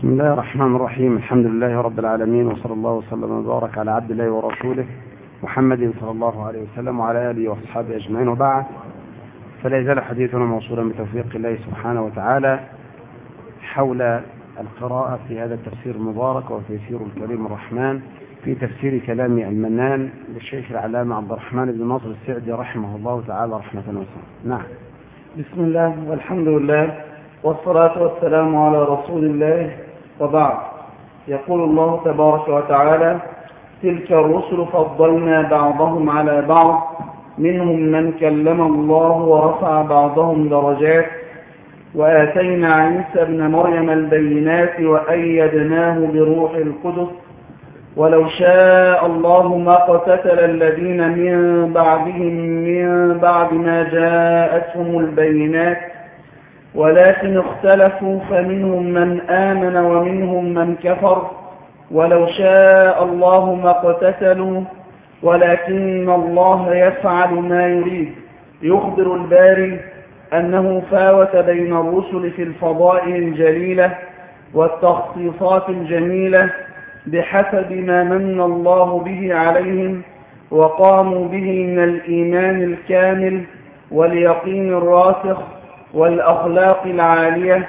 بسم الله الرحمن الرحيم. الحمد لله رب العالمين وصلى الله وسلم وبارك على عبد الله ورسوله محمد صلى الله عليه وسلم وعلى آله وأصحابه أجمعين. وبعد فلا يزال حديثنا موصولا بتوفيق الله سبحانه وتعالى حول القراءة في هذا التفسير المبارك وتيسير الكريم الرحمن في تفسير كلام المنان للشيخ العلامة عبد الرحمن بن ناصر السعدي رحمه الله تعالى رحمة واسعة نعم. بسم الله والحمد لله والصلاة والسلام على رسول الله وبعد. يقول الله تبارك وتعالى تلك الرسل فضلنا بعضهم على بعض منهم من كلم الله ورفع بعضهم درجات وآتينا عيسى ابن مريم البينات وأيدناه بروح القدس. ولو شاء الله ما قتتل الذين من بعدهم من بعد ما جاءتهم البينات ولكن اختلفوا فمنهم من آمن ومنهم من كفر ولو شاء الله ما اقتتلوا ولكن الله يفعل ما يريد. يخبر الباري أنه فاوت بين الرسل في الفضائل الجليلة والتخصيصات الجميلة بحسب ما من الله به عليهم وقاموا به من الإيمان الكامل واليقين الراسخ والأخلاق العالية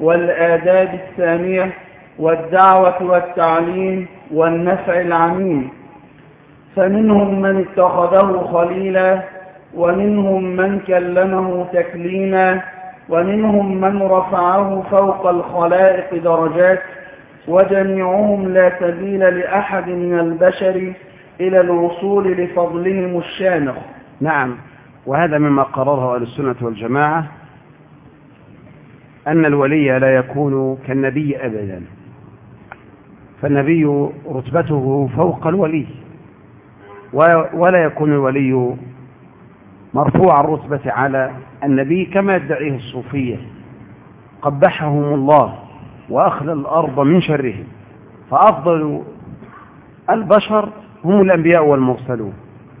والآداب السامية والدعوة والتعليم والنفع العميم. فمنهم من اتخذه خليلا ومنهم من كلمه تكليما ومنهم من رفعه فوق الخلائق درجات وجميعهم لا سبيل لأحد من البشر إلى الوصول لفضلهم الشامخ. نعم وهذا مما قرره أهل السنة والجماعة. أن الولي لا يكون كالنبي أبدا. فالنبي رتبته فوق الولي. ولا يكون الولي مرفوع الرتبة على النبي كما يدعيه الصوفية. قبحهم الله وأخلى الأرض من شرهم. فأفضل البشر هم الأنبياء والمرسلون.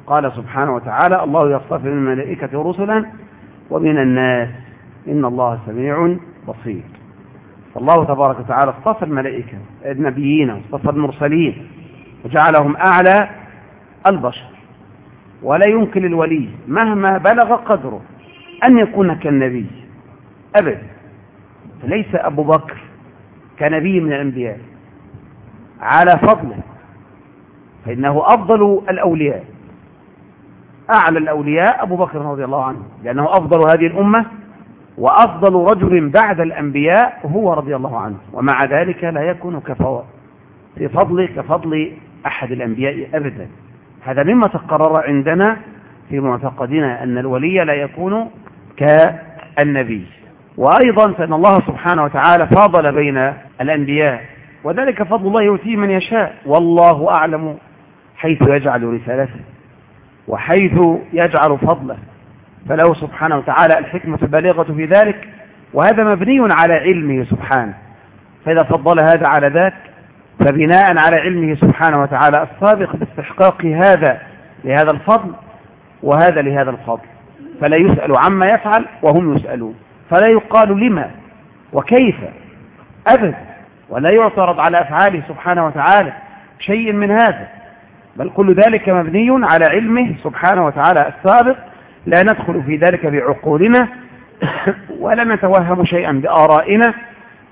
قال سبحانه وتعالى الله يصطفي من الملائكة رسلا ومن الناس. إن الله سميع بصير فالله تبارك وتعالى اصطفى الملائكة النبيين واصطفى المرسلين وجعلهم أعلى البشر. ولا يمكن للولي مهما بلغ قدره أن يكون كالنبي أبدا. فليس أبو بكر كنبي من الأنبياء. على فضله فإنه أفضل الأولياء. أعلى الأولياء أبو بكر رضي الله عنه لأنه أفضل هذه الأمة وأفضل رجل بعد الأنبياء هو رضي الله عنه. ومع ذلك لا يكون كفوا في فضل كفضل أحد الأنبياء أبدا. هذا مما تقرر عندنا في معتقدنا أن الولي لا يكون كالنبي. وأيضا فإن الله سبحانه وتعالى فاضل بين الأنبياء وذلك فضل الله يؤتيه من يشاء. والله أعلم حيث يجعل رسالته وحيث يجعل فضله. فله سبحانه وتعالى الحكمة البالغة في ذلك وهذا مبني على علمه سبحانه. فإذا فضل هذا على ذاك فبناء على علمه سبحانه وتعالى السابق باستحقاق هذا لهذا الفضل وهذا لهذا الفضل. فلا يسأل عما يفعل وهم يسألون. فلا يقال لما وكيف أبدا ولا يعترض على أفعاله سبحانه وتعالى شيء من هذا. بل كل ذلك مبني على علمه سبحانه وتعالى السابق لا ندخل في ذلك بعقولنا ولا نتوهم شيئا بآرائنا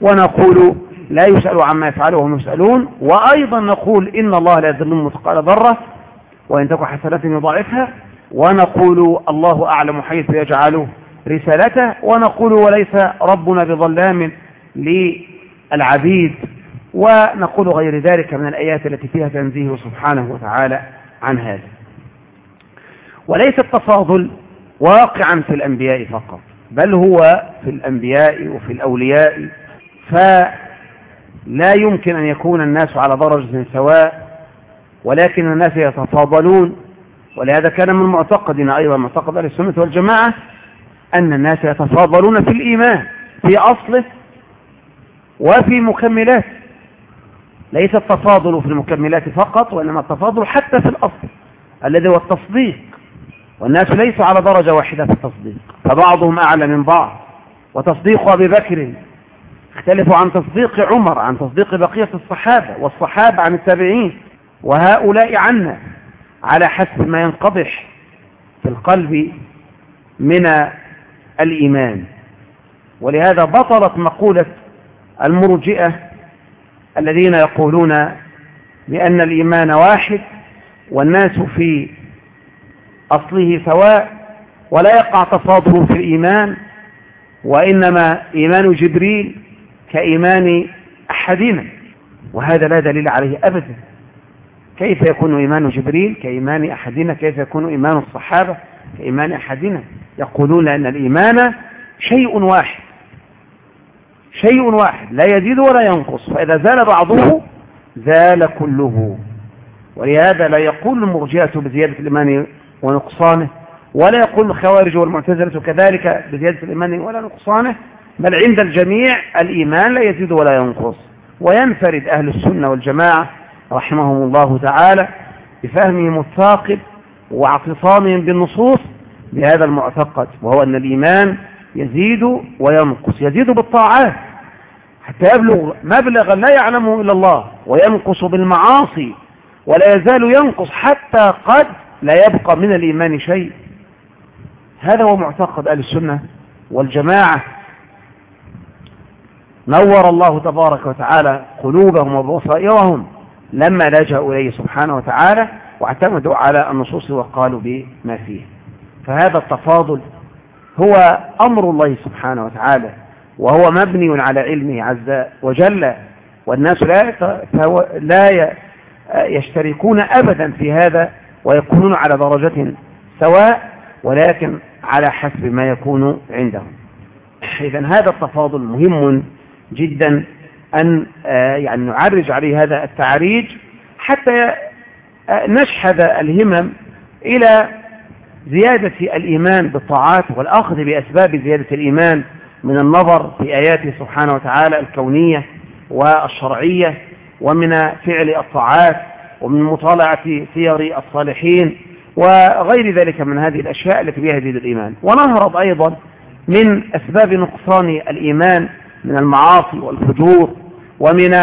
ونقول لا يسأل عما يفعله وهم يسألون وأيضا نقول إن الله لا يذل مثقال ذرة وإن تكن حسنة يضاعفها ونقول الله أعلم حيث يجعل رسالته ونقول وليس ربنا بظلام للعبيد ونقول غير ذلك من الآيات التي فيها تنزيه سبحانه وتعالى عن هذا. وليس التفاضل واقعا في الأنبياء فقط بل هو في الأنبياء وفي الأولياء. فلا يمكن أن يكون الناس على درجة سواء ولكن الناس يتفاضلون. ولهذا كان من معتقدنا أيضا معتقد أهل السنة والجماعة أن الناس يتفاضلون في الإيمان في أصله وفي مكملات ليس التفاضل في المكملات فقط وإنما التفاضل حتى في الأصل الذي هو التصديق. والناس ليسوا على درجة واحدة في التصديق فبعضهم أعلى من بعض. وتصديق أبي بكر يختلف عن تصديق عمر عن تصديق بقية الصحابة والصحابة عن التابعين وهؤلاء عنا على حسب ما ينقضح في القلب من الإيمان. ولهذا بطلت مقولة المرجئة الذين يقولون بأن الإيمان واحد والناس في أصله سواء ولا يقع تفاضل في الإيمان وإنما إيمان جبريل كإيمان أحدنا وهذا لا دليل عليه أبدا. كيف يكون إيمان جبريل؟ كإيمان أحدنا. كيف يكون إيمان الصحابة؟ كإيمان أحدنا. يقولون أن الإيمان شيء واحد شيء واحد لا يزيد ولا ينقص فإذا زال بعضه زال كله. ولهذا لا يقول المرجئة بزيادة الإيمان ونقصانه ولا يقول الخوارج والمعتزلة كذلك بزيادة الإيمان ولا نقصانه بل عند الجميع الإيمان لا يزيد ولا ينقص. وينفرد أهل السنة والجماعة رحمهم الله تعالى بفهمهم الثاقب واعتصامهم بالنصوص بهذا المعتقد وهو أن الإيمان يزيد وينقص يزيد بالطاعات. حتى يبلغ مبلغا لا يعلمه إلا الله وينقص بالمعاصي ولا يزال ينقص حتى قد لا يبقى من الإيمان شيء. هذا هو معتقد أهل السنة والجماعة. نور الله تبارك وتعالى قلوبهم وبصائرهم لما لجأوا إليه سبحانه وتعالى واعتمدوا على النصوص وقالوا بما فيه. فهذا التفاضل هو أمر الله سبحانه وتعالى وهو مبني على علمه عز وجل. والناس لا لا يشتركون أبدا في هذا ويكونون على درجة سواء ولكن على حسب ما يكون عندهم. إذا هذا التفاضل مهم جدا أن يعني نعرج عليه هذا التعريج حتى نشحذ الهمم إلى زيادة الإيمان بالطاعات والأخذ بأسباب زيادة الإيمان من النظر في آياته سبحانه وتعالى الكونية والشرعية ومن فعل الطاعات. ومن مطالعة سير الصالحين وغير ذلك من هذه الأشياء التي بها يزيد الإيمان. ونهرب أيضا من أسباب نقصان الإيمان من المعاصي والفجور ومن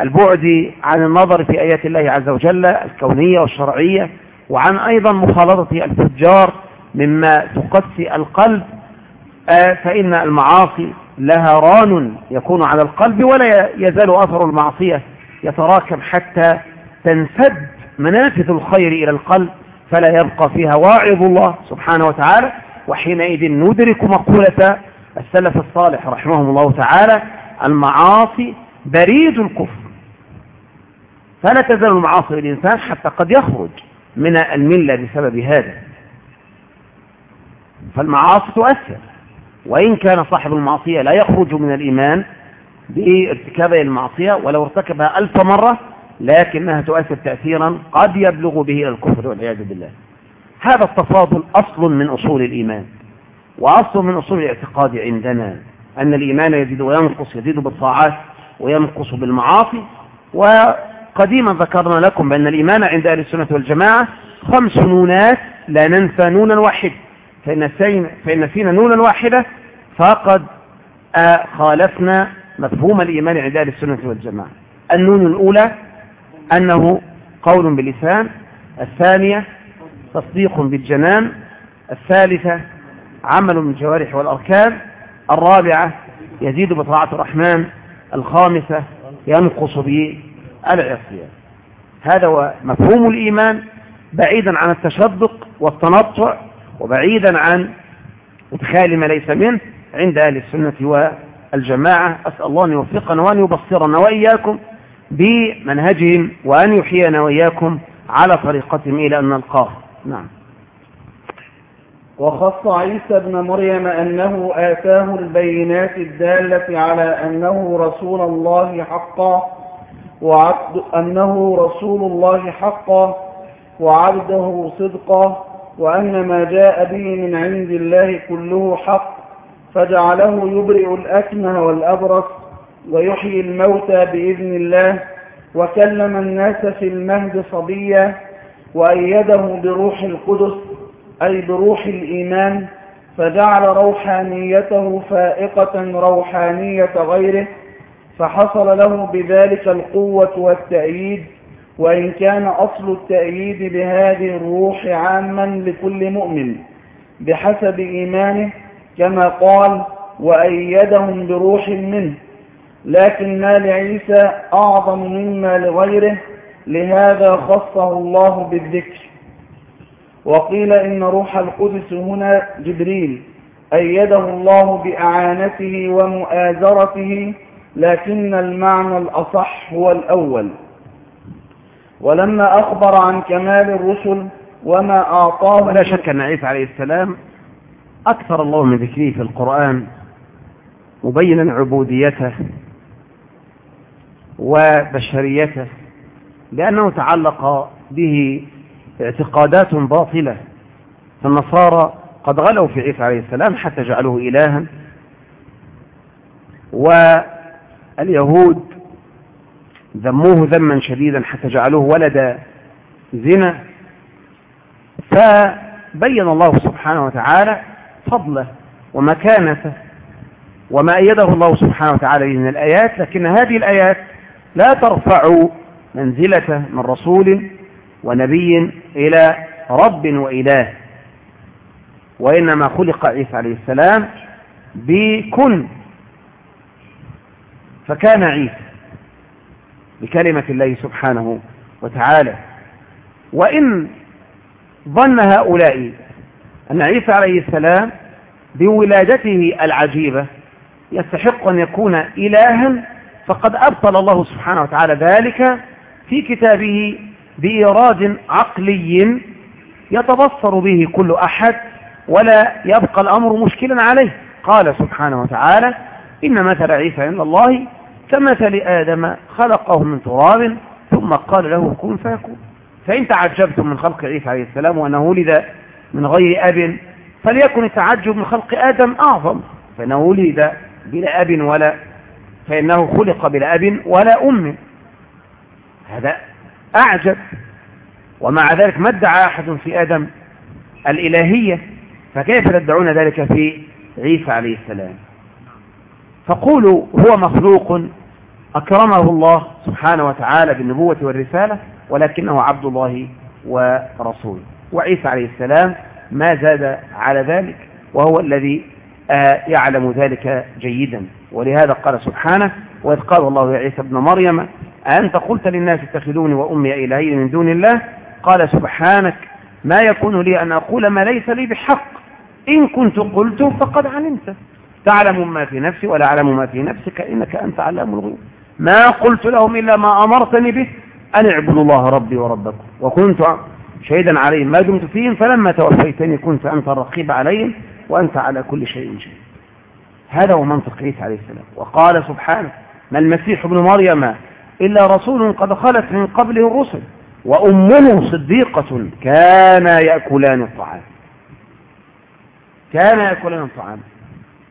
البعد عن النظر في آيات الله عز وجل الكونية والشرعية وعن أيضا مخالطة الفجار مما تقسي القلب. فإن المعاصي لها ران يكون على القلب ولا يزال أثر المعصية يتراكم حتى تنسد منافذ الخير إلى القلب فلا يبقى فيها واعظ الله سبحانه وتعالى. وحينئذ ندرك مقولة السلف الصالح رحمهم الله تعالى المعاصي بريد الكفر. فلا تزال المعاصي للإنسان حتى قد يخرج من الملة بسبب هذا. فالمعاصي تؤثر وإن كان صاحب المعصية لا يخرج من الإيمان بارتكابه المعصية ولو ارتكبها ألف مرة لكنها تؤثر تأثيرا قد يبلغ به إلى الكفر والعياذ بالله. هذا التفاضل أصل من أصول الإيمان وأصل من أصول الاعتقاد عندنا أن الإيمان يزيد وينقص يزيد بالطاعات وينقص بالمعاصي. وقديما ذكرنا لكم بأن الإيمان عند أهل السنة والجماعة خمس نونات لا ننسى نونا واحد. فإن, فإن فينا نونا واحدة فقد خالفنا مفهوم الإيمان عند أهل السنة والجماعة. النون الأولى أنه قول باللسان الثانية تصديق بالجنان الثالثة عمل بالجوارح والأركان الرابعة يزيد بطاعة الرحمن الخامسة ينقص بالعصيان هذا هو مفهوم الإيمان بعيدا عن التشدق والتنطع وبعيدا عن إدخال ما ليس منه عند أهل السنة والجماعة. أسأل الله أن يوفقنا وأن يبصرنا وإياكم. بمنهجهم وأن يحيينا وإياكم على طريقتهم إلى أن نلقاه. نعم. وخص عيسى بن مريم أنه آتاه البينات الدالة على أنه رسول الله حقا وعبد أنه رسول الله حقا وعبده صدقا وأن ما جاء به من عند الله كله حق فجعله يبرئ الأكمه والأبرص ويحيي الموتى بإذن الله وكلم الناس في المهد صبيا وأيده بروح القدس أي بروح الإيمان فجعل روحانيته فائقة روحانية غيره فحصل له بذلك القوة والتأييد وإن كان أصل التأييد بهذه الروح عاما لكل مؤمن بحسب إيمانه كما قال وأيدهم بروح منه لكن ما لعيسى أعظم مما لغيره لهذا خصه الله بالذكر. وقيل إن روح القدس هنا جبريل أيده الله بأعانته ومؤازرته لكن المعنى الأصح هو الأول. ولما أخبر عن كمال الرسل وما أعطاه ولا شك أن عيسى عليه السلام أكثر الله من ذكره في القرآن مبينا عبوديته وبشريته لأنه تعلق به اعتقادات باطلة. فالنصارى قد غلوا في عيسى عليه السلام حتى جعلوه إلها. واليهود ذموه ذما شديدا حتى جعلوه ولد زنا. فبين الله سبحانه وتعالى فضله ومكانته وما أيده الله سبحانه وتعالى من الآيات لكن هذه الآيات لا ترفع منزلته من رسول ونبي إلى رب وإله وإنما خلق عيسى عليه السلام بكن فكان عيسى بكلمة الله سبحانه وتعالى. وإن ظن هؤلاء أن عيسى عليه السلام بولادته العجيبة يستحق أن يكون إلها فقد أبطل الله سبحانه وتعالى ذلك في كتابه بإيراد عقلي يتبصر به كل أحد ولا يبقى الأمر مشكلا عليه. قال سبحانه وتعالى إن مثل عيسى عند الله كمثل آدم خلقه من تراب ثم قال له كن فيكون. فإن تعجبتم من خلق عيسى عليه السلام وأنه ولد من غير أب فليكن التعجب من خلق آدم أعظم فإنه ولد بلا أب ولا فإنه خلق بلا أب ولا أم. هذا أعجب. ومع ذلك ما ادعى أحد في آدم الإلهية؟ فكيف تدعون ذلك في عيسى عليه السلام؟ فقولوا هو مخلوق أكرمه الله سبحانه وتعالى بالنبوة والرسالة ولكنه عبد الله ورسوله. وعيسى عليه السلام ما زاد على ذلك وهو الذي يعلم ذلك جيدا. ولهذا قال سبحانه وإذ قال الله يا عيسى ابن مريم أنت قلت للناس اتخذوني وأمي إلهين من دون الله؟ قال سبحانك ما يكون لي أن أقول ما ليس لي بحق. إن كنت قلت فقد علمت. تعلم ما في نفسي ولا أعلم ما في نفسك إنك أنت علام الغيوب. ما قلت لهم إلا ما أمرتني به أن اعبدوا الله ربي وربكم. وكنت شهيدا عليهم ما دمت فيهم فلما توفيتني كنت أنت الرقيب عليهم وأنت على كل شيء شهيد. هذا هو منطق عيسى عليه السلام. وقال سبحانه ما المسيح ابن مريم إلا رسول قد خلت من قبله الرسل وأمه صديقة كان يأكلان الطعام. كان يأكلان الطعام.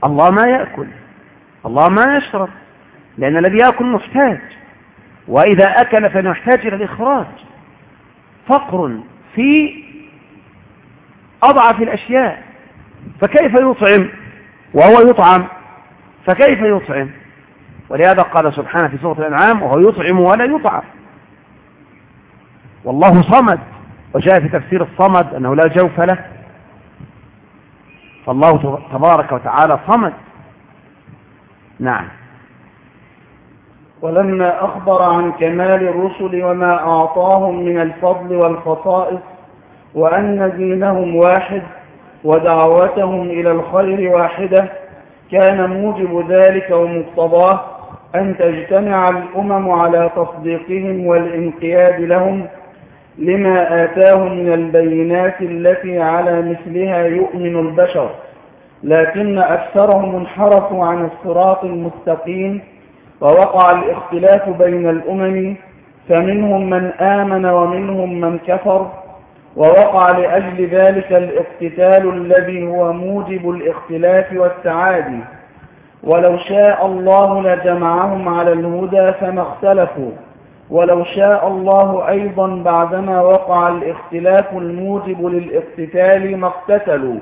الله ما يأكل الله ما يشرب لأن الذي يأكل محتاج. وإذا أكل فنحتاج إلى الإخراج. فقر في أضعف الأشياء. فكيف يطعم؟ وهو يطعم فكيف يطعم؟ ولهذا قال سبحانه في سورة الأنعام وهو يطعم ولا يطعم. والله صمد وجاء في تفسير الصمد أنه لا جوف له. فالله تبارك وتعالى صمد. نعم. ولما أخبر عن كمال الرسل وما أعطاهم من الفضل والخصائص وأن دينهم واحد ودعوتهم إلى الخير واحدة كان موجب ذلك ومقتضاه أن تجتمع الأمم على تصديقهم والانقياد لهم لما آتاهم من البينات التي على مثلها يؤمن البشر. لكن أكثرهم انحرفوا عن الصراط المستقيم ووقع الاختلاف بين الأمم فمنهم من آمن ومنهم من كفر ووقع لأجل ذلك الاقتتال الذي هو موجب الاختلاف والتعادي. ولو شاء الله لجمعهم على الهدى فما اختلفوا. ولو شاء الله أيضا بعدما وقع الاختلاف الموجب للاقتتال ما اقتتلوا.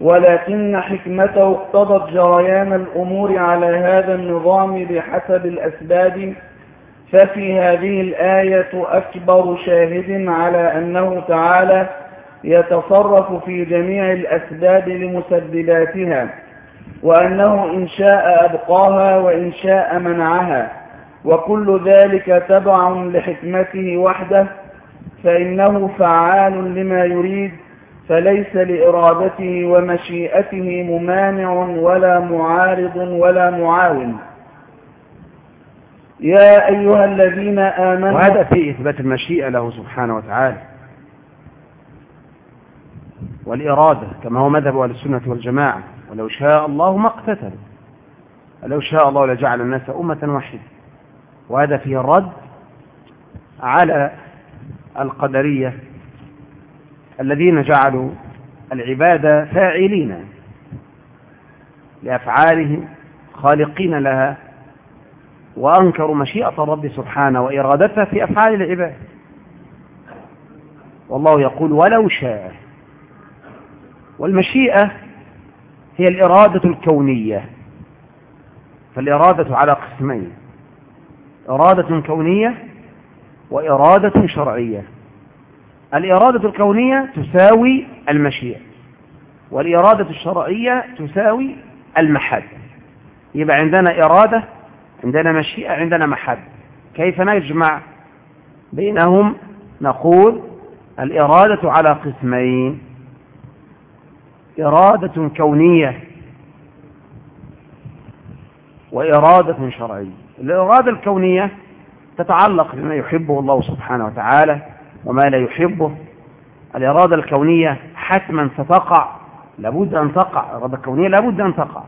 ولكن حكمته اقتضت جريان الأمور على هذا النظام بحسب الأسباب ففي هذه الآية أكبر شاهد على أنه تعالى يتصرف في جميع الأسباب لمسبباتها وأنه إن شاء أبقاها وإن شاء منعها وكل ذلك تبع لحكمته وحده فإنه فعال لما يريد فليس لإرادته ومشيئته ممانع ولا معارض ولا معاون. يا أيها الذين آمنوا وهذا في إثبات المشيئة له سبحانه وتعالى والإرادة كما هو مذهب أهل السنة والجماعة. ولو شاء الله ما اقتتل. ولو شاء الله لجعل الناس أمة واحدة. وهذا فيه الرد على القدرية الذين جعلوا العبادة فاعلين لأفعالهم خالقين لها وأنكروا مشيئة الرب سبحانه وإرادتها في أفعال العباد. والله يقول ولو شاء. والمشيئة هي الإرادة الكونية. فالإرادة على قسمين إرادة كونية وإرادة شرعية. الإرادة الكونية تساوي المشيئة والإرادة الشرعية تساوي المحب يبقى عندنا إرادة عندنا مشيئة عندنا محب كيف نجمع بينهم؟ نقول الإرادة على قسمين. إرادة كونية وإرادة شرعية. الإرادة الكونية تتعلق بما يحبه الله سبحانه وتعالى وما لا يحبه. الإرادة الكونية حتما ستقع لابد أن تقع. الإرادة الكونية لابد أن تقع.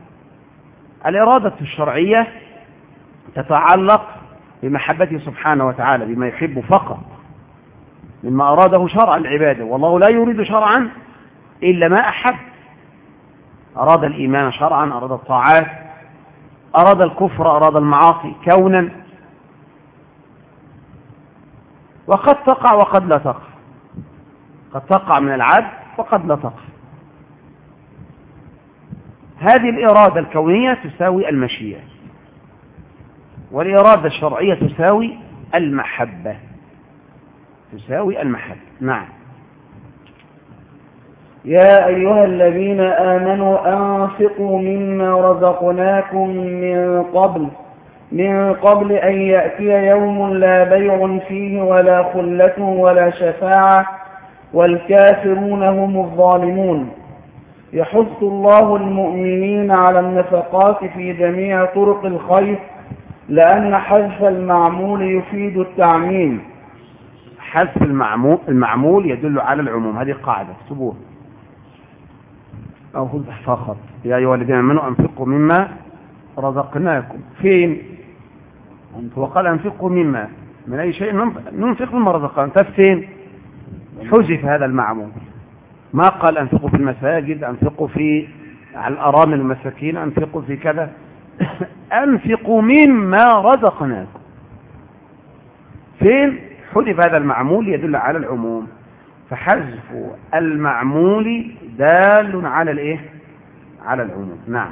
الإرادة الشرعية تتعلق بمحبته سبحانه وتعالى بما يحب فقط مما أراده شرعا العبادة والله لا يريد شرعا إلا ما أحب. أراد الإيمان شرعا أراد الطاعات أراد الكفر أراد المعاصي كونا. وقد تقع وقد لا تقع. قد تقع من العبد وقد لا تقع. هذه الإرادة الكونية تساوي المشيئة. والإرادة الشرعية تساوي المحبة. تساوي المحبة. نعم. يا أيها الذين آمنوا أنفقوا مما رزقناكم من قبل من قبل أن يأتي يوم لا بيع فيه ولا خلة ولا شفاعة والكافرون هم الظالمون. يحث الله المؤمنين على النفقات في جميع طرق الخير لأن حذف المعمول يفيد التعميم. حذف المعمول, المعمول يدل على العموم. هذه قاعدة. اكتبوها. أو خذ فقط. يا أيها الذين آمنوا أنفقوا مما رزقناكم. فين؟ هو قال أنفقوا مما. من أي شيء ننفق مما رزقناكم. طيب فين؟ حذف هذا المعمول. ما قال أنفقوا في المساجد أنفقوا في على الأرامل المساكين أنفقوا في كذا. أنفقوا مما رزقناكم. فين؟ حذف هذا المعمول يدل على العموم. فحذف المعمول دال على الإيه؟ على العموم. نعم.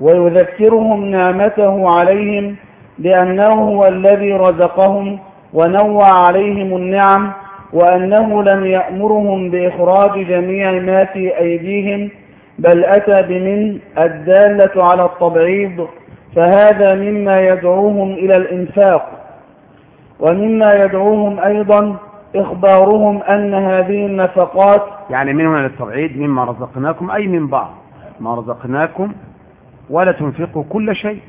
ويذكرهم نعمته عليهم لأنه هو الذي رزقهم ونوع عليهم النعم وأنه لم يأمرهم بإخراج جميع ما في أيديهم بل أتى بمن الدالة على التبعيض فهذا مما يدعوهم إلى الإنفاق ومما يدعوهم أيضا إخبارهم أن هذه النفقات يعني من هنا للتبعيد مما رزقناكم أي من بعض ما رزقناكم ولا تنفقوا كل شيء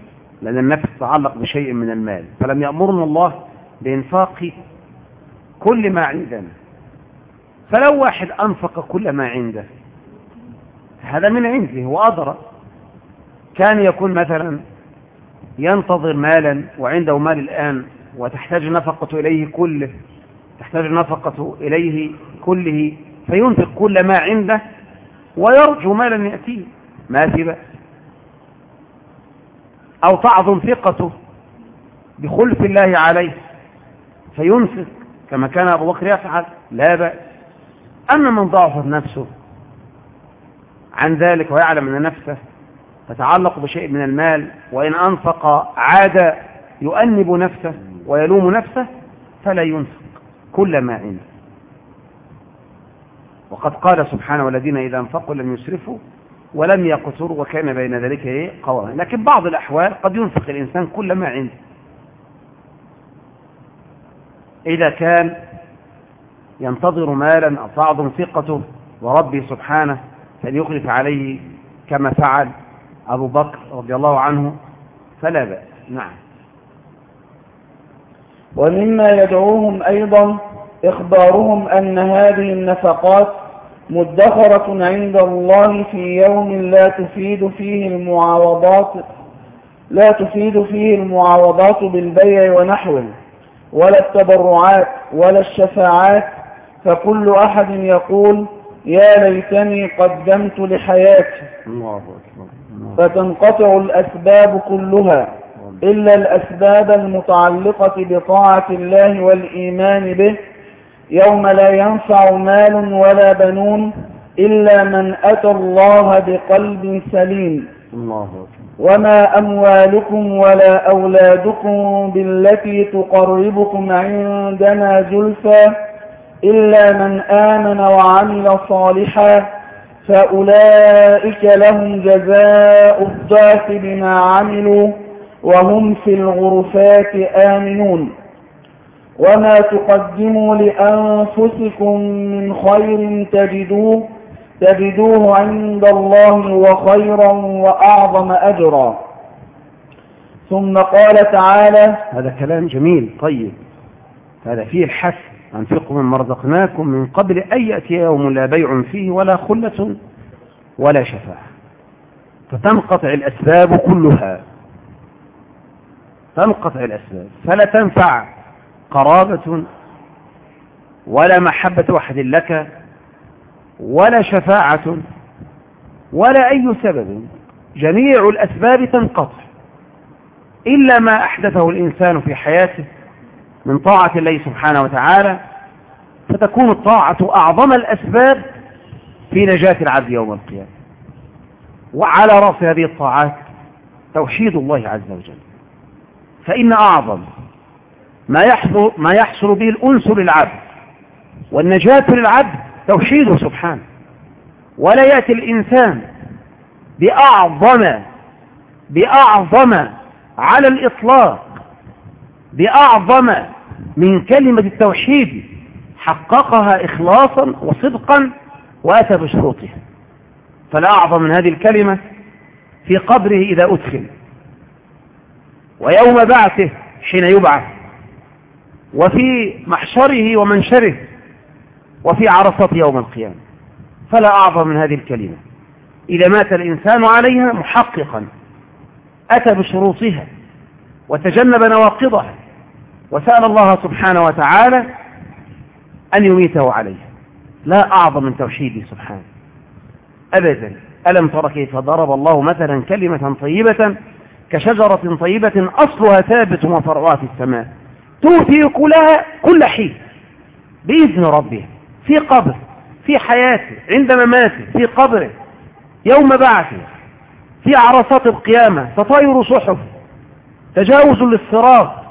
لأن النفس تتعلق بشيء من المال. فلم يأمرنا الله بإنفاق كل ما عندنا. فلو واحد أنفق كل ما عنده هذا من عنده هو كان يكون مثلا ينتظر مالا وعنده مال الآن وتحتاج نفقة إليه كله تحتاج نفقة إليه كله فينفق كل ما عنده ويرجو مالا يأتيه. ما في بأس. أو تعظم ثقته بخلف الله عليه فينفق كما كان أبو بكر يفعل. لا بأس. أما من ضعفت نفسه عن ذلك ويعلم أن نفسه تتعلق بشيء من المال وإن أنفق عاد يؤنب نفسه ويلوم نفسه فلا ينفق كل ما عنده وقد قال سبحانه والذين إذا انفقوا لم يسرفوا ولم يقتروا وكان بين ذلك قواما لكن بعض الأحوال قد ينفق الإنسان كل ما عنده. إذا كان ينتظر مالا تعظم ثقته وربي سبحانه فان يخلف عليه كما فعل أبو بكر رضي الله عنه فلا بأس. نعم. ومما يدعوهم أيضا إخبارهم أن هذه النفقات مدخرة عند الله في يوم لا تفيد فيه المعاوضات لا تفيد فيه المعاوضات بالبيع ونحوه ولا التبرعات ولا الشفاعات فكل أحد يقول يا ليتني قدمت لحياتي الله أكبر. فتنقطع الأسباب كلها إلا الأسباب المتعلقة بطاعة الله والإيمان به. يوم لا ينفع مال ولا بنون إلا من أتى الله بقلب سليم. الله وما أموالكم ولا أولادكم بالتي تقربكم عندنا زلفى. إلا من آمن وعمل صالحا فأولئك لهم جزاء الضعف بما عملوا وهم في الغرفات آمنون. وما تقدموا لأنفسكم من خير تجدوه تجدوه عند الله وخيرا وأعظم أجرا. ثم قال تعالى هذا كلام جميل طيب. هذا فيه الحث أنفقوا مما رزقناكم من قبل أن يأتي يوم لا بيع فيه ولا خلة ولا شفاعة. فتنقطع الأسباب كلها. تنقطع الأسباب. فلا تنفع قرابة ولا محبة أحد لك ولا شفاعة ولا أي سبب. جميع الأسباب تنقطع. إلا ما أحدثه الإنسان في حياته من طاعة الله سبحانه وتعالى فتكون الطاعة أعظم الأسباب في نجاة العبد يوم القيامة. وعلى رأس هذه الطاعات توحيد الله عز وجل. فإن أعظم ما يحصل, ما يحصل به الأنس للعبد والنجاة للعبد توحيده سبحانه. ولا يأتي الإنسان بأعظم بأعظم على الإطلاق بأعظم من كلمة التوحيد حققها إخلاصا وصدقا وأتى بشروطها. فلا أعظم من هذه الكلمة في قبره إذا أدخل. ويوم بعثه حين يبعث. وفي محشره ومنشره. وفي عرصات يوم القيامة. فلا أعظم من هذه الكلمة. إذا مات الإنسان عليها محققا. أتى بشروطها. وتجنب نواقضها. وسأل الله سبحانه وتعالى أن يميته عليها لا أعظم من توحيده سبحانه. أبدا. ألم تر كيف ضرب الله مثلا كلمة طيبة كشجرة طيبة أصلها ثابت وفرعها في السماء. تؤتي كلها كل حين بإذن ربها في قبر في حياته عند مماته في قبره يوم بعثه في عرصات القيامة تطاير صحف تجاوز للصراط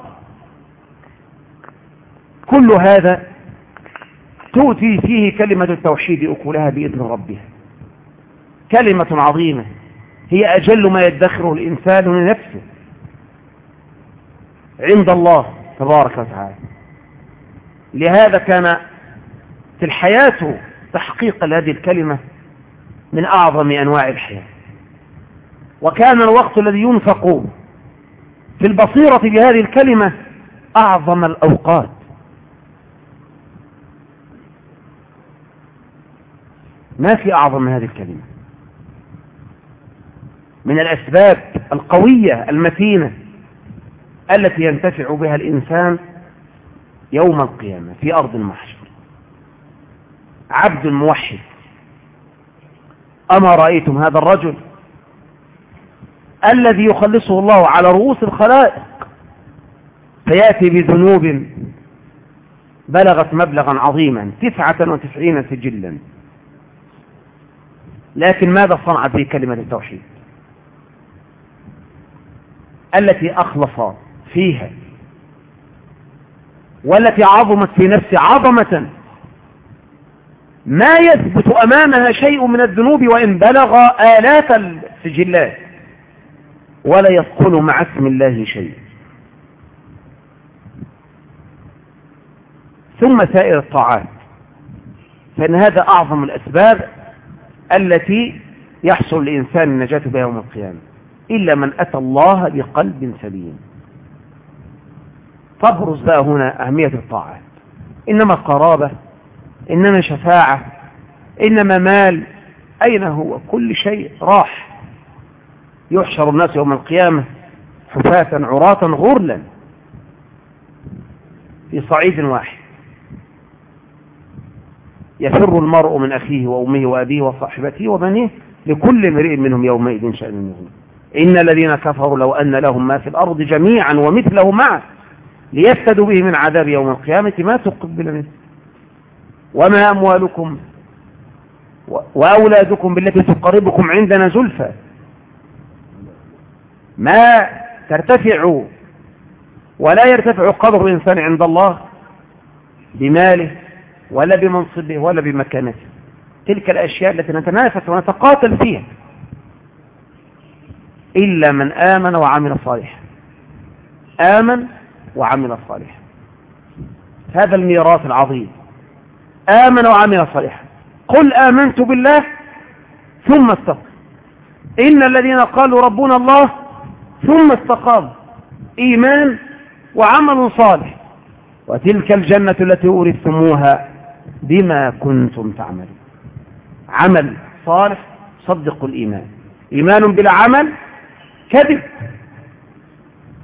كل هذا تؤتي فيه كلمة التوحيد أكلها بإذن ربها. كلمة عظيمة. هي أجل ما يدخره الإنسان لنفسه. عند الله تبارك وتعالى. لهذا كان في الحياة تحقيق هذه الكلمة من أعظم أنواع الحياة. وكان الوقت الذي ينفق في البصيرة بهذه الكلمة أعظم الأوقات. ما في أعظم من هذه الكلمة. من الأسباب القوية المتينة التي ينتفع بها الإنسان يوم القيامة في أرض المحشر. عبد موحد. أما رأيتم هذا الرجل؟ الذي يخلصه الله على رؤوس الخلائق. فيأتي بذنوب بلغت مبلغا عظيما تسعة وتسعين سجلا. لكن ماذا صنعت به كلمة التوحيد؟ التي أخلص فيها والتي عظمت في نفسه عظمة ما يثبت أمامها شيء من الذنوب وإن بلغ آلاف السجلات ولا يدخل مع اسم الله شيء. ثم سائر الطاعات فإن هذا أعظم الأسباب التي يحصل لإنسان النجاة بها يوم القيامة إلا من أتى الله بقلب سليم. تبرز بقى هنا أهمية الطاعات. إنما قرابة إنما شفاعة إنما مال أين هو؟ كل شيء راح. يحشر الناس يوم القيامة حفاة عراة غرلا في صعيد واحد. يفر المرء من أخيه وأمه وأبيه وصاحبته وبنيه لكل امرئ منهم يومئذ شأن يغنيه إن الذين كفروا لو أن لهم ما في الأرض جميعا ومثله معه ليفتدوا به من عذاب يوم القيامة ما تقبل منه. وما أموالكم وأولادكم بالتي تقربكم عندنا زلفى. ما ترتفع ولا يرتفع قدر الإنسان عند الله بماله ولا بمنصبه ولا بمكانته تلك الأشياء التي نتنافس ونتقاتل فيها. إلا من آمن وعمل صالحا. آمن وعمل صالحا. هذا الميراث العظيم. آمن وعمل صالحا. قل آمنت بالله ثم استقم. إن الذين قالوا ربنا الله ثم استقاموا إيمان وعمل صالح. وتلك الجنة التي أورثتموها بما كنتم تعملون. عمل صالح صدق الإيمان. إيمان بلا عمل كذب.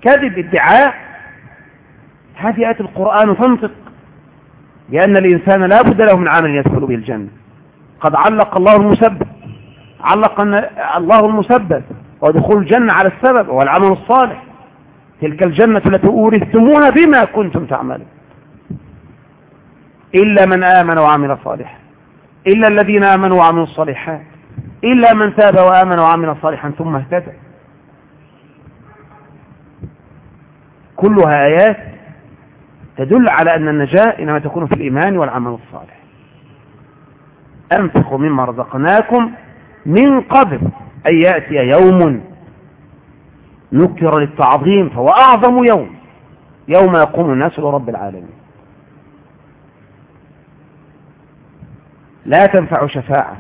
كذب ادعاء. هذه آية القرآن تنطق لأن الإنسان لا بد له من عمل يدخل به الجنة. قد علق الله المسبب. علق الله المسبب. ودخول الجنة على السبب. والعمل الصالح. تلك الجنة التي أورثتموها بما كنتم تعملون. إلا من آمن وعمل صالحا. إلا الذين آمنوا وعملوا الصالحات. إلا من تاب وآمن وعمل صالحا ثم اهتدى. كلها آيات تدل على أن النجاة إنما تكون في الإيمان والعمل الصالح. أنفقوا مما رزقناكم من قبل أن يأتي يوم نكر للتعظيم فهو أعظم يوم. يوم يقوم الناس لرب العالمين. لا تنفع شفاعة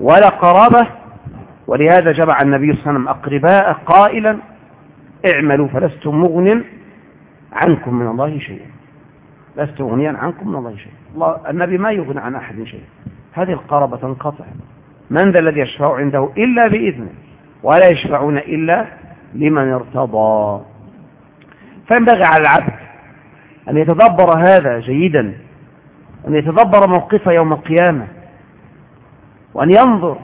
ولا قرابة ولهذا جمع النبي صلى الله عليه وسلم أقرباء قائلا اعملوا فلستم مغن عنكم من الله شيئا. لست مغنيا عنكم من الله شيئا. الله النبي ما يغني عن أحد شيئا. هذه القرابة تنقطع. من ذا الذي يشفع عنده إلا بإذنه؟ ولا يشفعون إلا لمن ارتضى. فينبغي على العبد أن يتدبر هذا جيدا. أن يتدبر موقفه يوم القيامة وأن ينظر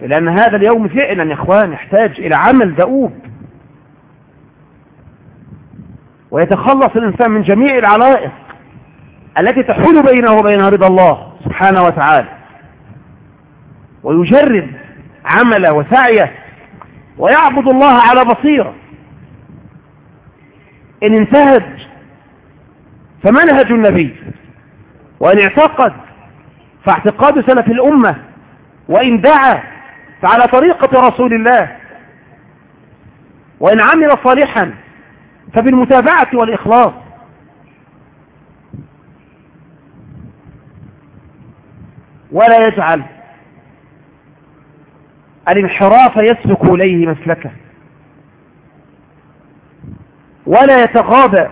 لأن هذا اليوم فعلا يا إخوان يحتاج إلى عمل دؤوب. ويتخلص الإنسان من جميع العلائق التي تحول بينه وبين رضا الله سبحانه وتعالى. ويجرد عمله وسعيه ويعبد الله على بصيرة. إن انتهج فمنهج النبي. وإن اعتقد فاعتقاد سلف الأمة وإن دعا فعلى طريقة رسول الله وإن عمل صالحا فبالمتابعة والإخلاص. ولا يجعل الانحراف يسلك إليه مسلكه ولا يتغاضى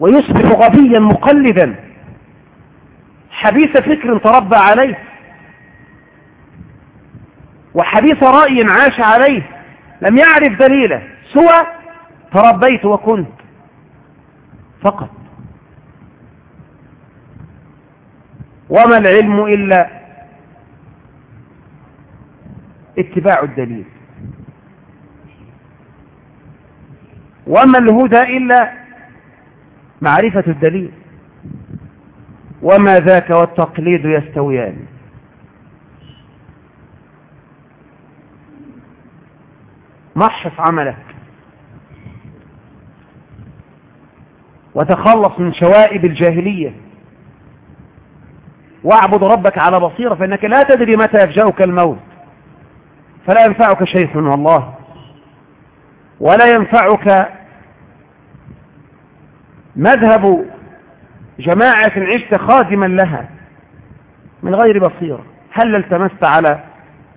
ويصبح غبيا مقلدا. حبيث فكر تربى عليه. وحبيث رأي عاش عليه. لم يعرف دليله. سوى تربيت وكنت فقط. وما العلم إلا اتباع الدليل. وما الهدى إلا معرفة الدليل. وما ذاك والتقليد يستويان. محف عملك. وتخلص من شوائب الجاهلية. واعبد ربك على بصيرة فإنك لا تدري متى يفجأك الموت. فلا ينفعك شيء والله. ولا ينفعك مذهب جماعة عشت خادما لها من غير بصيرة. هل التمست على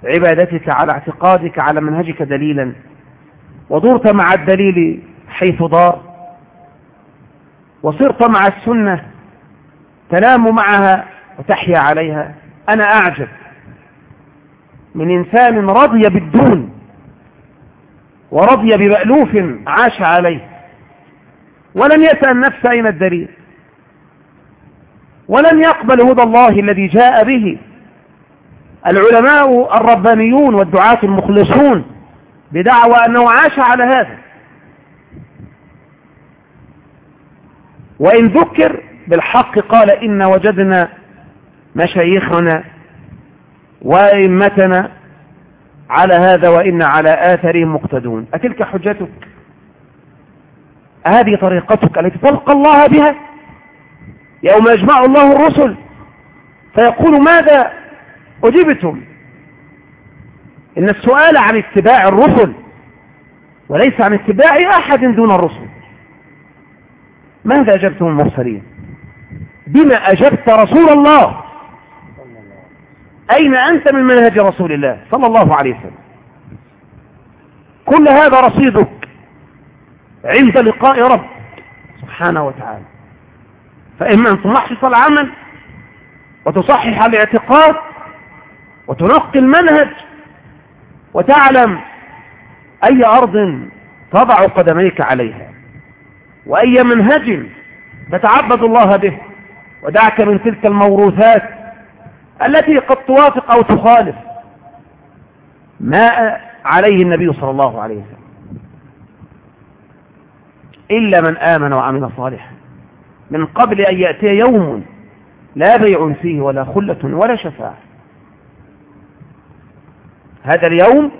عبادتك على اعتقادك على منهجك دليلا؟ ودرت مع الدليل حيث دار وصرت مع السنة تنام معها وتحيا عليها؟ أنا أعجب من إنسان رضي بالدون ورضي بمألوف عاش عليه. ولم يسأل نفسه أين الدليل. ولم يقبل هدى الله الذي جاء به. العلماء الربانيون والدعاة المخلصون بدعوى أنه عاش على هذا. وإن ذكر بالحق قال إن وجدنا مشايخنا وإمتنا على هذا وإن على آثارهم مقتدون. أتلك حجتك؟ هذه طريقتك التي تلقى الله بها. يوم يجمع الله الرسل فيقول ماذا أجبتم؟ إن السؤال عن اتباع الرسل وليس عن اتباع أحد دون الرسل. ماذا أجبتم المرسلين؟ بما أجبت رسول الله. أين أنت من منهج رسول الله؟ صلى الله عليه وسلم. كل هذا رصيدك. عند لقاء رب سبحانه وتعالى. فإما أن تمحص العمل وتصحح الاعتقاد وتنقي المنهج وتعلم أي أرض تضع قدميك عليها وأي منهج تتعبد الله به ودعك من تلك الموروثات التي قد توافق أو تخالف ما عليه النبي صلى الله عليه وسلم. إلا من آمن وعمل صالحا. من قبل أن يأتي يوم لا بيع فيه ولا خلة ولا شفاعة. هذا اليوم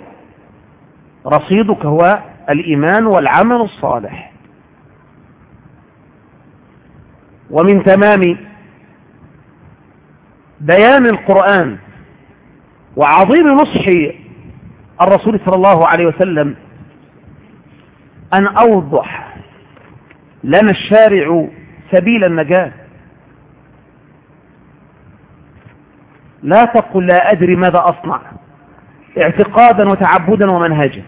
رصيدك هو الإيمان والعمل الصالح. ومن تمام بيان القرآن وعظيم نصح الرسول صلى الله عليه وسلم أن أوضح لنا الشارع سبيل النجاة. لا تقل لا أدري ماذا أصنع اعتقادا وتعبدا ومنهجا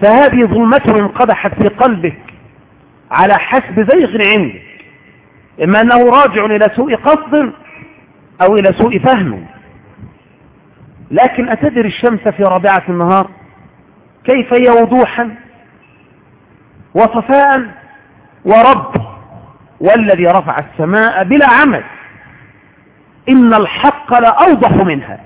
فهذه ظلمة انقدحت في قلبك على حسب زيغ عندك إما أنه راجع إلى سوء قصد أو إلى سوء فهم. لكن أتدري الشمس في رابعة النهار؟ كيف هي وضوحا؟ وصفاء ورب والذي رفع السماء بلا عمل. إن الحق لأوضح منها.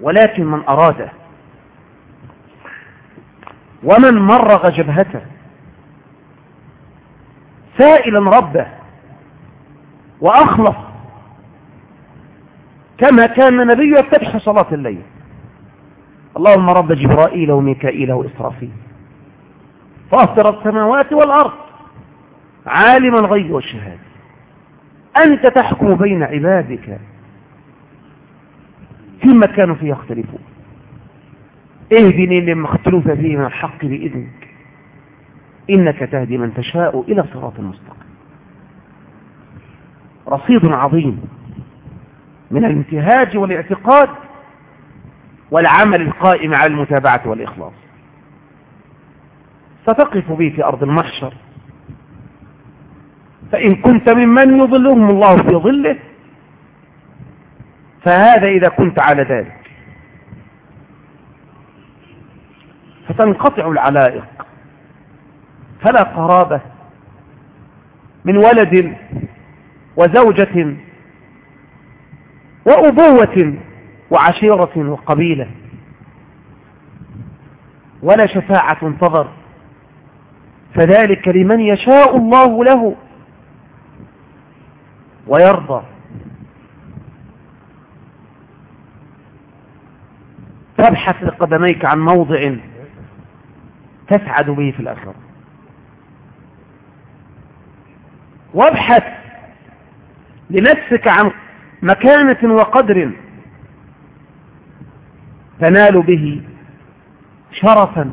ولكن من أراد ومن مرغ جبهته سائلا ربه وأخلص كما كان النبي يفتتح صلاة الليل. اللهم رب جبرائيل وميكائيل وإسرافيل. فاطر السماوات والأرض عالم الغيب والشهادة. أنت تحكم بين عبادك. فيما كانوا فيه يختلفون. اهدني لما اختلف فيه من الحق بإذنك. إنك تهدي من تشاء إلى صراط مستقيم. رصيد عظيم من الانتهاج والاعتقاد والعمل القائم على المتابعة والإخلاص. ستقف بي في أرض المحشر. فإن كنت ممن يظلهم الله في ظله فهذا إذا كنت على ذلك. فتنقطع العلائق. فلا قرابة من ولد وزوجة وأبوة وعشيرة وقبيلة. ولا شفاعة تنتظر. فذلك لمن يشاء الله له ويرضى. تبحث لقدميك عن موضع تسعد به في الآخرة. وابحث لنفسك عن مكانة وقدر تنال به شرفا.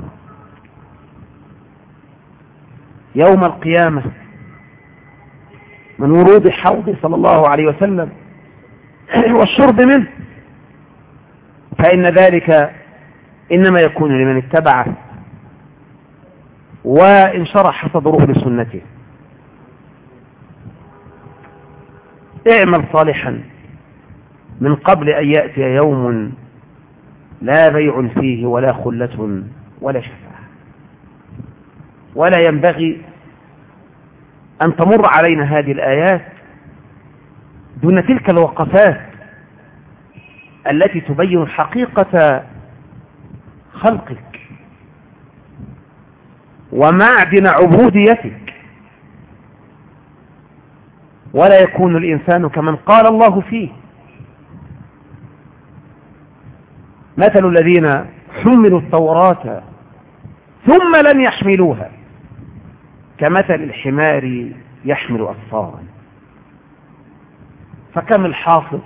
يوم القيامة من ورود حوض صلى الله عليه وسلم والشرب منه فإن ذلك إنما يكون لمن اتبعه وإن شرح صدره لسنته اعمل صالحا من قبل أن يأتي يوم لا بيع فيه ولا خلة ولا شفاعة. ولا ينبغي أن تمر علينا هذه الآيات دون تلك الوقفات التي تبين حقيقة خلقك ومعدن عبوديتك. ولا يكون الإنسان كمن قال الله فيه. مثل الذين حملوا التوراة ثم لم يحملوها كمثل الحمار يحمل أسفارا فكم الحافظ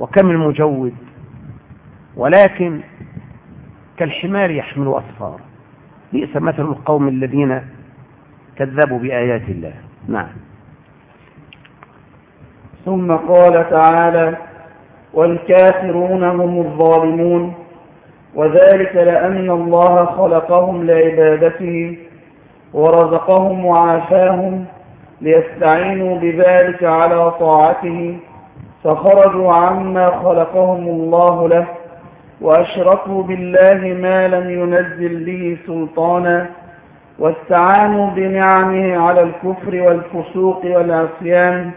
وكم المجود ولكن كالحمار يحمل أسفارا بئس مثل القوم الذين كذبوا بآيات الله. نعم. ثم قال تعالى والكافرون هم الظالمون. وذلك لأن الله خلقهم لعبادته ورزقهم وعافاهم ليستعينوا بذلك على طاعته فخرجوا عما خلقهم الله له وأشركوا بالله ما لم ينزل به سلطانا واستعانوا بنعمه على الكفر والفسوق والعصيان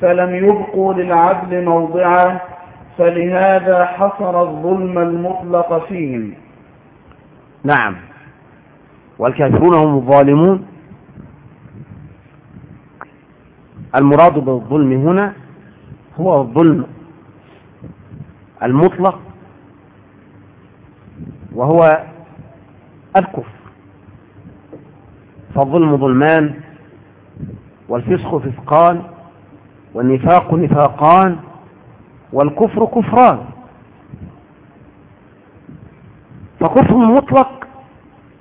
فلم يبقوا للعدل موضعا فلهذا حصر الظلم المطلق فيهم. نعم. والكافرون هم الظالمون. المراد بالظلم هنا هو الظلم المطلق وهو الكفر. فالظلم ظلمان والفسق فسقان والنفاق نفاقان والكفر كفران. فكفر مطلق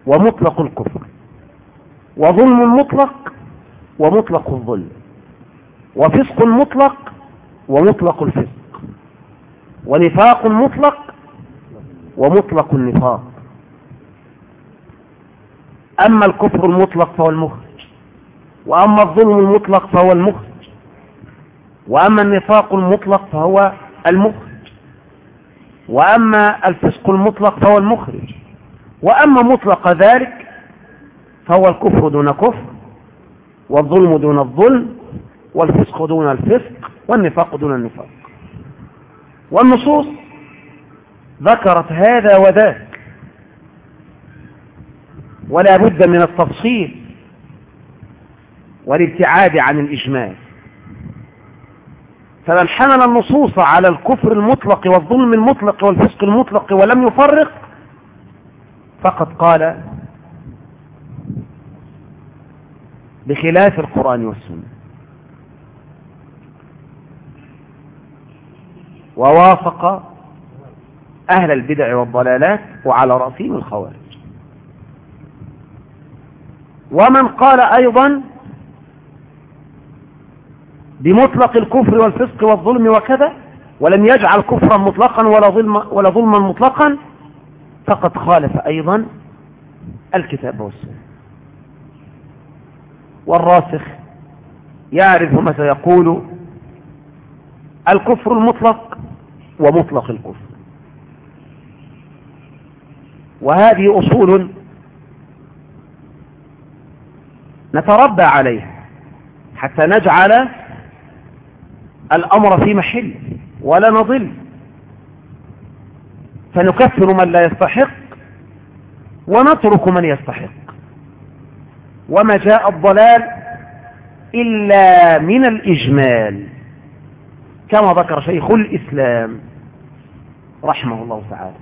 ومطلق الكفر وظلم مطلق ومطلق الظلم وفسق مطلق ومطلق الفسق ونفاق مطلق ومطلق النفاق. أما الكفر المطلق فهو المخرج وأما الظلم المطلق فهو المخرج وأما النفاق المطلق فهو المخرج. وأما الفسق المطلق فهو المخرج. وأما مطلق ذلك فهو الكفر دون كفر والظلم دون الظلم والفسق دون الفسق والنفاق دون النفاق. والنصوص ذكرت هذا وذاك. ولا بد من التفصيل والابتعاد عن الإجمال. فمن حمل النصوص على الكفر المطلق والظلم المطلق والفسق المطلق ولم يفرق فقد قال بخلاف القرآن والسنة. ووافق أهل البدع والضلالات وعلى رأسهم الخوارج. ومن قال أيضا بمطلق الكفر والفسق والظلم وكذا ولم يجعل كفرا مطلقا ولا ظلم ولا ظلما مطلقا فقد خالف أيضا الكتاب والسنة. والراسخ يعرف متى يقول الكفر المطلق ومطلق الكفر. وهذه أصول نتربى عليها حتى نجعل الأمر في محل ولا نضل. فنكفر من لا يستحق ونترك من يستحق. وما جاء الضلال إلا من الإجمال. كما ذكر شيخ الإسلام رحمه الله تعالى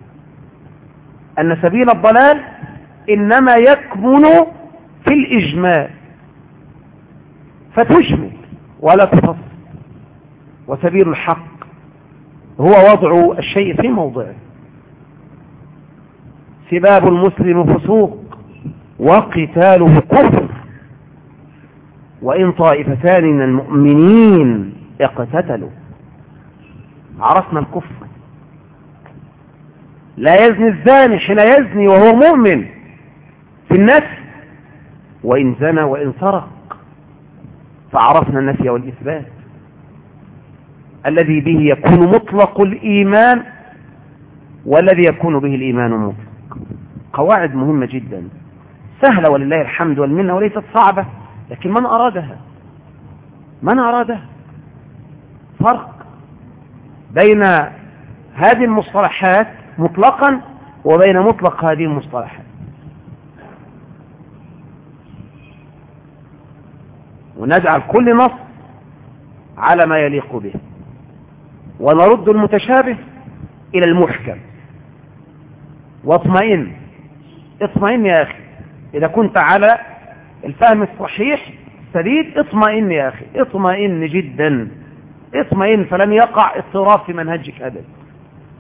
أن سبيل الضلال إنما يكمن في الإجمال. فتجمل ولا تفصل. وسبيل الحق. هو وضع الشيء في موضعه. سباب المسلم فسوق وقتاله كفر. وإن طائفتان من المؤمنين اقتتلوا. عرفنا الكفر. لا يزني الزاني حين يزني وهو مؤمن في النفس. وإن زنى وإن سرق. فعرفنا النفي والإثبات. الذي به يكون مطلق الإيمان والذي يكون به الإيمان مطلق. قواعد مهمة جدا. سهلة ولله الحمد والمنة وليست صعبة لكن من أرادها؟ من أرادها؟ فرق بين هذه المصطلحات مطلقا وبين مطلق هذه المصطلحات. ونجعل كل نص على ما يليق به. ونرد المتشابه إلى المحكم. واطمئن. اطمئن يا أخي. إذا كنت على الفهم الصحيح السديد اطمئن يا أخي. اطمئن جدا. اطمئن فلن يقع اضطراب في منهجك أبدا.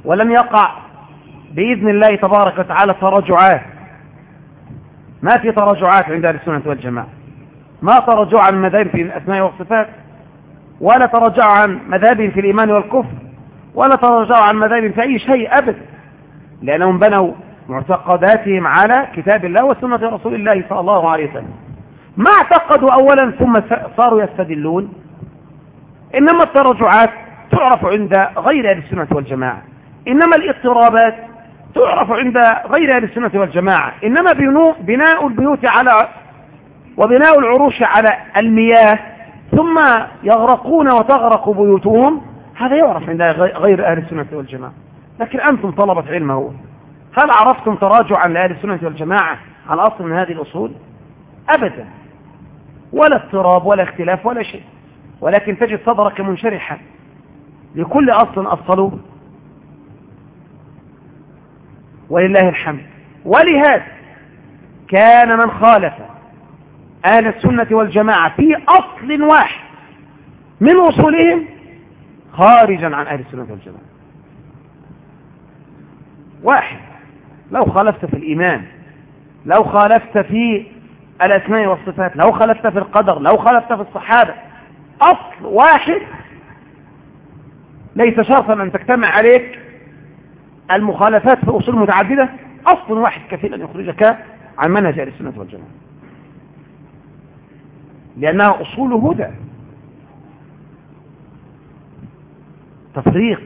ولن يقع بإذن الله تبارك وتعالى تراجعات ما في تراجعات عند السنة والجماعة. ما تراجع عن في الأسماء والصفات ولا تراجع عن مذاهب في الإيمان والكفر ولا تراجع عن مذاهب في أي شيء أبدا لأنهم بنوا معتقداتهم على كتاب الله وسنة رسول الله صلى الله عليه وسلم. ما اعتقدوا أولا ثم صاروا يستدلون. إنما التراجعات تعرف عند غير أهل السنة والجماعة. إنما الاضطرابات تعرف عند غير أهل السنة والجماعة. إنما بناء البيوت على وبناء العروش على المياه ثم يغرقون وتغرق بيوتهم. هذا يعرف عند غير أهل السنة والجماعة. لكن أنتم طلبة علم هل عرفتم تراجعا لأهل السنة والجماعة عن أصل من هذه الأصول؟ أبدا. ولا اضطراب ولا اختلاف ولا شيء. ولكن تجد صدرك منشرحا. لكل أصل أصلوه ولله الحمد. ولهذا كان من خالف أهل السنة والجماعة في أصل واحد من أصولهم خارجا عن أهل السنة والجماعة. واحد. لو خالفت في الإيمان لو خالفت في الأسماء والصفات لو خالفت في القدر لو خالفت في الصحابة أصل واحد. ليس شرطا أن تجتمع عليك المخالفات في أصول متعددة. أصل واحد كفيل أن يخرجك عن منهج أهل السنة والجماعة. لأنها أصول هدى. تفريق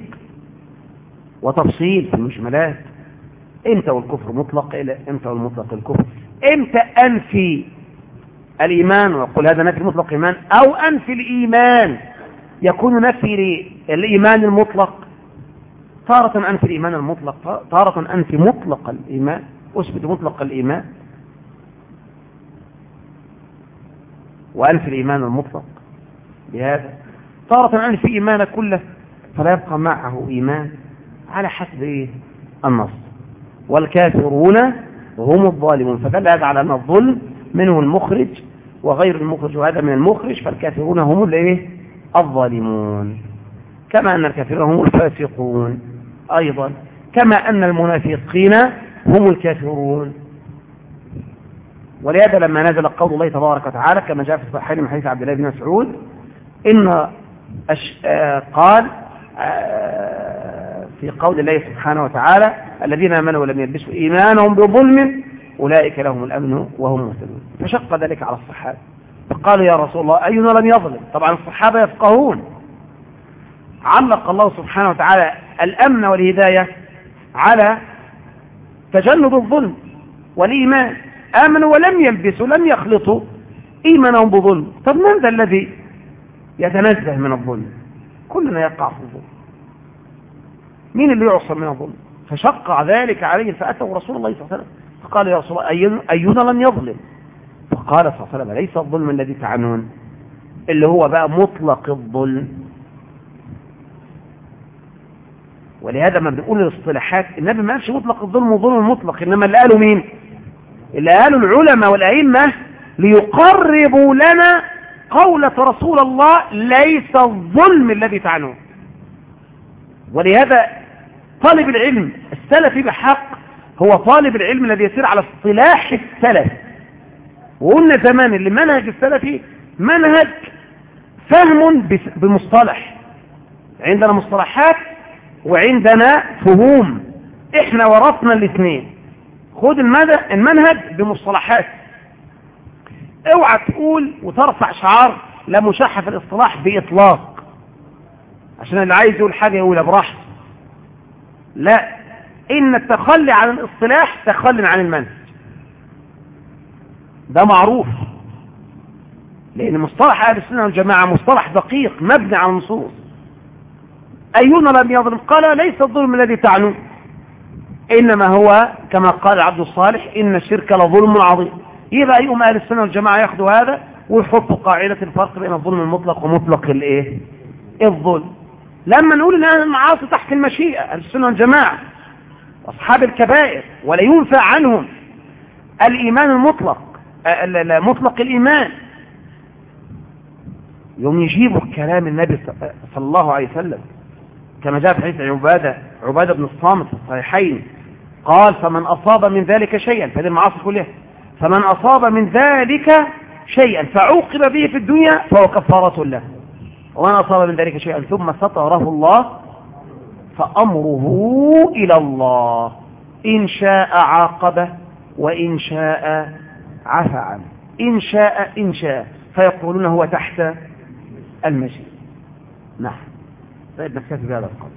وتفصيل في المجملات إمتى والكفر مطلق إلى إمتى والمطلق الكفر. إمتى أنفي الإيمان ويقول هذا نفي مطلق إيمان أو أنفي الإيمان. يكون نفي الايمان المطلق. تارة أنفي الإيمان المطلق. تارة أنفي مطلق الإيمان. أثبت مطلق الإيمان. وأنفي الإيمان المطلق. بهذا تارة أنفي إيمان كله فلا يبقى معه إيمان على حسب؟ النص. والكافرون هم الظالمون. فدل هذا على أن الظلم منه المخرج وغير المخرج وهذا من المخرج فالكافرون هم الإيه؟ الظالمون. كما أن الكافرون هم الفاسقون أيضا. كما أن المنافقين هم الكافرون. ولهذا لما نزل قول الله تبارك وتعالى كما جاء في الصحيح من حديث عبد الله بن مسعود إن أش... آه قال آه في قول الله سبحانه وتعالى الذين آمنوا ولم يلبسوا إيمانهم بظلم أولئك لهم الأمن وهم مهتدون. فشق ذلك على الصحابة. فقالوا يا رسول الله أينا لم يظلم؟ طبعا الصحابة يفقهون. علق الله سبحانه وتعالى الأمن والهداية على تجنب الظلم والإيمان. آمنوا ولم يلبسوا لم يخلطوا إيمانهم بظلم. طب من ذا الذي يتنزه من الظلم؟ كلنا يقع في الظلم. مين اللي يعصم من الظلم؟ فشق ذلك عليه فأتوا رسول الله صلى الله عليه وسلم. فقال يا رسول الله أينا لم يظلم؟ فقال صلى الله عليه وسلم ليس الظلم الذي تعنون اللي هو بقى مطلق الظلم. ولهذا ما بنقول الاصطلاحات النبي ما قالش مطلق الظلم وظلم المطلق إنما اللي قالوا مين؟ اللي قالوا العلماء والأئمة ليقربوا لنا قولة رسول الله ليس الظلم الذي تعنون ولهذا طالب العلم السلفي بحق هو طالب العلم الذي يسير على اصطلاح السلف. وقلنا زمان اللي منهج السلفي منهج فهم بمصطلح. عندنا مصطلحات وعندنا فهوم. إحنا ورثنا الاثنين. خد المنهج بمصطلحات. اوعى تقول وترفع شعار لا مشاحة في الاصطلاح بإطلاق. عشان اللي عايز يقول حاجة يقولها براحته. لا إن التخلي عن الاصطلاح تخلي عن المنهج. ده معروف. لأن مصطلح أهل السنة والجماعة مصطلح دقيق مبني على النصوص. أينا لم يظلم؟ قال ليس الظلم الذي تعنون. إنما هو كما قال عبد الصالح إن الشرك لظلم عظيم. يبقى يقوم أهل السنة والجماعة ياخدوا هذا ويحطوا قاعدة الفرق بين الظلم المطلق ومطلق الإيه؟ الظلم. لما نقول أهل المعاصي تحت المشيئة أهل السنة والجماعة أصحاب الكبائر ولا ينفع عنهم الإيمان المطلق مطلق الإيمان. يوم يجيبوا كلام النبي صلى الله عليه وسلم كما جاء في حديث عبادة عبادة بن الصامت في الصحيحين قال فمن أصاب من ذلك شيئا فهذه المعاصي كلها. فمن أصاب من ذلك شيئا فعوقب به في الدنيا فهو كفارة له. ومن أصاب من ذلك شيئا ثم ستره الله فأمره إلى الله. إن شاء عاقبه وإن شاء عفى عنه. إن شاء إن شاء. فيقولون هو تحت المشي نعم. طيب نكتفي بهذا القدر